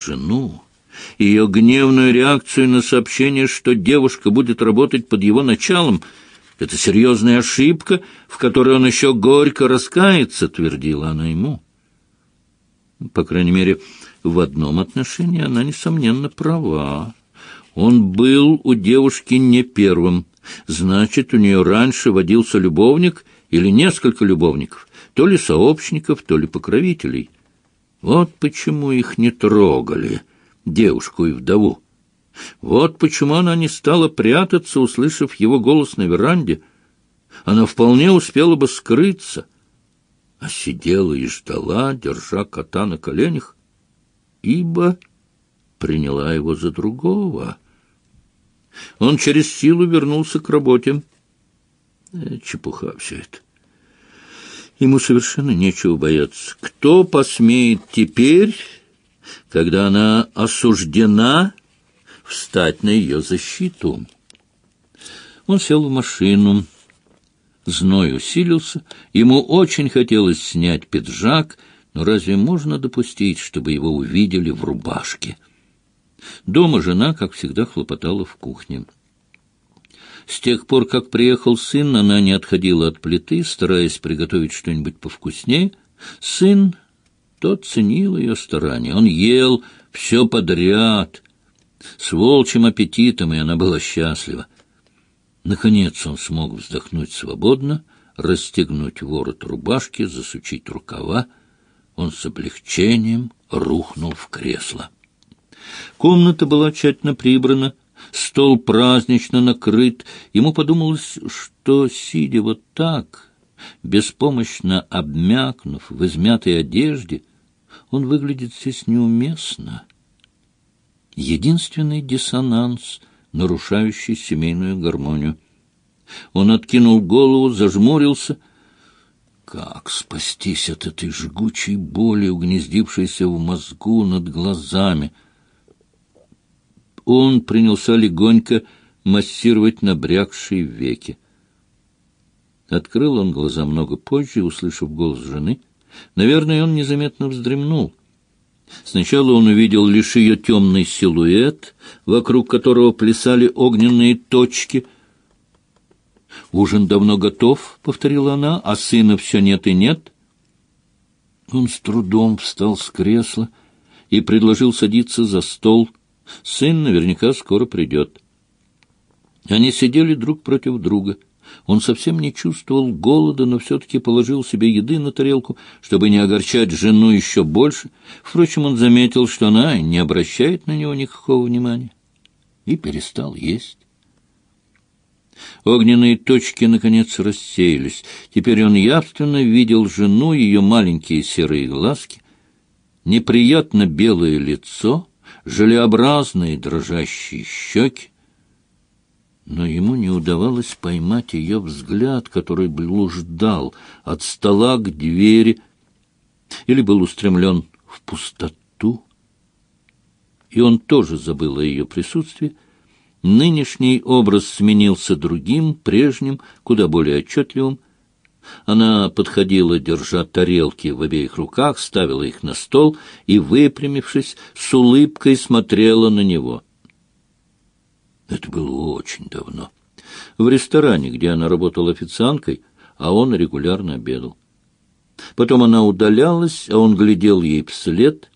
жену, ее гневную реакцию на сообщение, что девушка будет работать под его началом. Это серьезная ошибка, в которой он еще горько раскается, твердила она ему. По крайней мере, в одном отношении она, несомненно, права. Он был у девушки не первым. Значит, у нее раньше водился любовник или несколько любовников, то ли сообщников, то ли покровителей. Вот почему их не трогали, девушку и вдову. Вот почему она не стала прятаться, услышав его голос на веранде. Она вполне успела бы скрыться, а сидела и ждала, держа кота на коленях, ибо приняла его за другого. Он через силу вернулся к работе. Э, чепуха все это. Ему совершенно нечего бояться. Кто посмеет теперь, когда она осуждена, встать на ее защиту? Он сел в машину. Зной усилился. Ему очень хотелось снять пиджак, но разве можно допустить, чтобы его увидели в рубашке? Дома жена, как всегда, хлопотала в кухне. С тех пор, как приехал сын, она не отходила от плиты, стараясь приготовить что-нибудь повкуснее. Сын, тот ценил ее старания. Он ел все подряд, с волчьим аппетитом, и она была счастлива. Наконец он смог вздохнуть свободно, расстегнуть ворот рубашки, засучить рукава. Он с облегчением рухнул в кресло. Комната была тщательно прибрана, стол празднично накрыт. Ему подумалось, что, сидя вот так, беспомощно обмякнув в измятой одежде, он выглядит здесь неуместно. Единственный диссонанс, нарушающий семейную гармонию. Он откинул голову, зажмурился. Как спастись от этой жгучей боли, угнездившейся в мозгу над глазами — он принялся легонько массировать набрякшие веки. Открыл он глаза много позже, услышав голос жены. Наверное, он незаметно вздремнул. Сначала он увидел лишь ее темный силуэт, вокруг которого плясали огненные точки. «Ужин давно готов», — повторила она, — «а сына все нет и нет». Он с трудом встал с кресла и предложил садиться за стол — Сын наверняка скоро придет. Они сидели друг против друга. Он совсем не чувствовал голода, но все-таки положил себе еды на тарелку, чтобы не огорчать жену еще больше. Впрочем, он заметил, что она не обращает на него никакого внимания, и перестал есть. Огненные точки, наконец, рассеялись. Теперь он явственно видел жену, ее маленькие серые глазки, неприятно белое лицо — желеобразные дрожащие щеки, но ему не удавалось поймать ее взгляд, который блуждал от стола к двери или был устремлен в пустоту. И он тоже забыл о ее присутствии. Нынешний образ сменился другим, прежним, куда более отчетливым, она подходила, держа тарелки в обеих руках, ставила их на стол и, выпрямившись, с улыбкой смотрела на него. Это было очень давно. В ресторане, где она работала официанткой, а он регулярно обедал. Потом она удалялась, а он глядел ей вслед —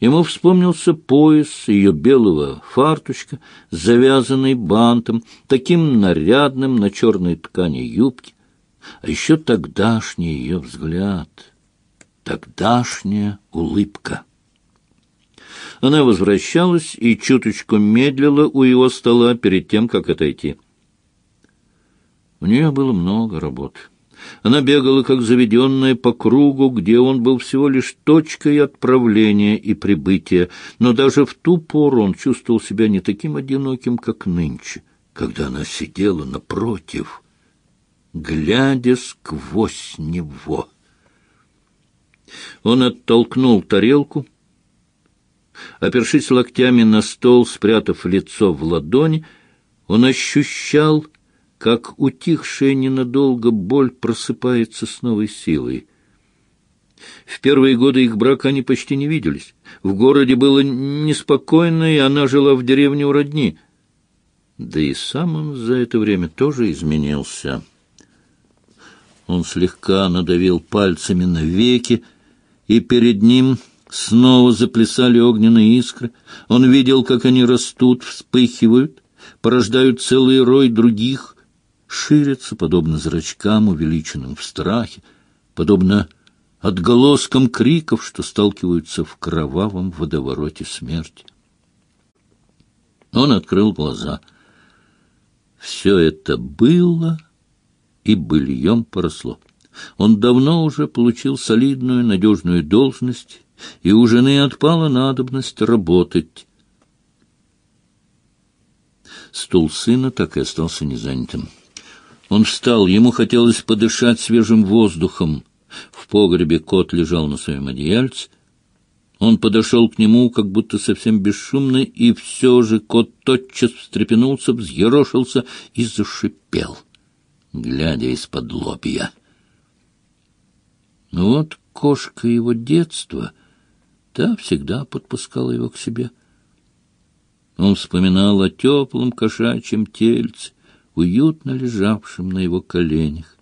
Ему вспомнился пояс ее белого фарточка, завязанный бантом, таким нарядным на черной ткани юбки, а еще тогдашний ее взгляд, тогдашняя улыбка. Она возвращалась и чуточку медлила у его стола перед тем, как отойти. У нее было много работы. Она бегала, как заведенная, по кругу, где он был всего лишь точкой отправления и прибытия, но даже в ту пору он чувствовал себя не таким одиноким, как нынче, когда она сидела напротив, глядя сквозь него. Он оттолкнул тарелку, опершись локтями на стол, спрятав лицо в ладони, он ощущал как утихшая ненадолго боль просыпается с новой силой. В первые годы их брака они почти не виделись. В городе было неспокойно, и она жила в деревне у родни. Да и сам он за это время тоже изменился. Он слегка надавил пальцами на веки, и перед ним снова заплясали огненные искры. Он видел, как они растут, вспыхивают, порождают целый рой других, ширятся, подобно зрачкам, увеличенным в страхе, подобно отголоскам криков, что сталкиваются в кровавом водовороте смерти. Он открыл глаза. Все это было и быльем поросло. Он давно уже получил солидную, надежную должность, и у жены отпала надобность работать. Стул сына так и остался незанятым. Он встал, ему хотелось подышать свежим воздухом. В погребе кот лежал на своем одеяльце. Он подошел к нему, как будто совсем бесшумно, и все же кот тотчас встрепенулся, взъерошился и зашипел, глядя из-под лобья. Ну вот кошка его детства, та всегда подпускала его к себе. Он вспоминал о теплом кошачьем тельце, уютно лежавшем на его коленях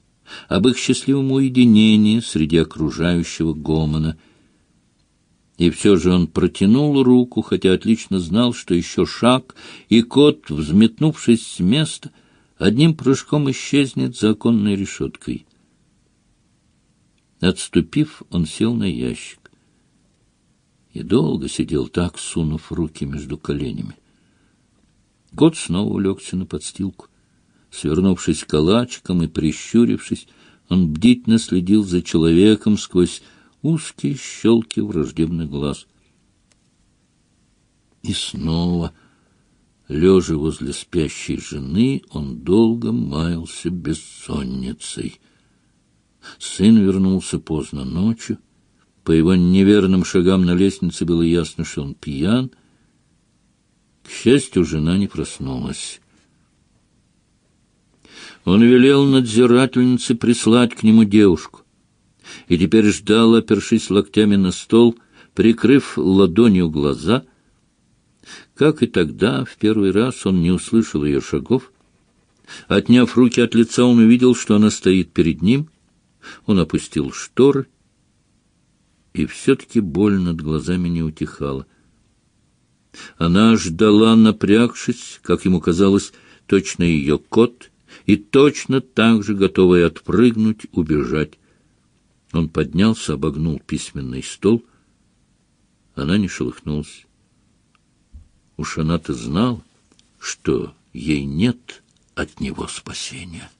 об их счастливом уединении среди окружающего гомона. И все же он протянул руку, хотя отлично знал, что еще шаг, и кот, взметнувшись с места, одним прыжком исчезнет за оконной решеткой. Отступив, он сел на ящик и долго сидел так, сунув руки между коленями. Кот снова улегся на подстилку. Свернувшись калачиком и прищурившись, он бдительно следил за человеком сквозь узкие щелки враждебных глаз. И снова, лежа возле спящей жены, он долго маялся бессонницей. Сын вернулся поздно ночью. По его неверным шагам на лестнице было ясно, что он пьян. К счастью, жена не проснулась. Он велел надзирательнице прислать к нему девушку. И теперь ждал, опершись локтями на стол, прикрыв ладонью глаза. Как и тогда, в первый раз он не услышал ее шагов. Отняв руки от лица, он увидел, что она стоит перед ним. Он опустил шторы, и все-таки боль над глазами не утихала. Она ждала, напрягшись, как ему казалось, точно ее кот — и точно так же готовый отпрыгнуть, убежать. Он поднялся, обогнул письменный стол. Она не шелохнулась. Уж она-то знал, что ей нет от него спасения.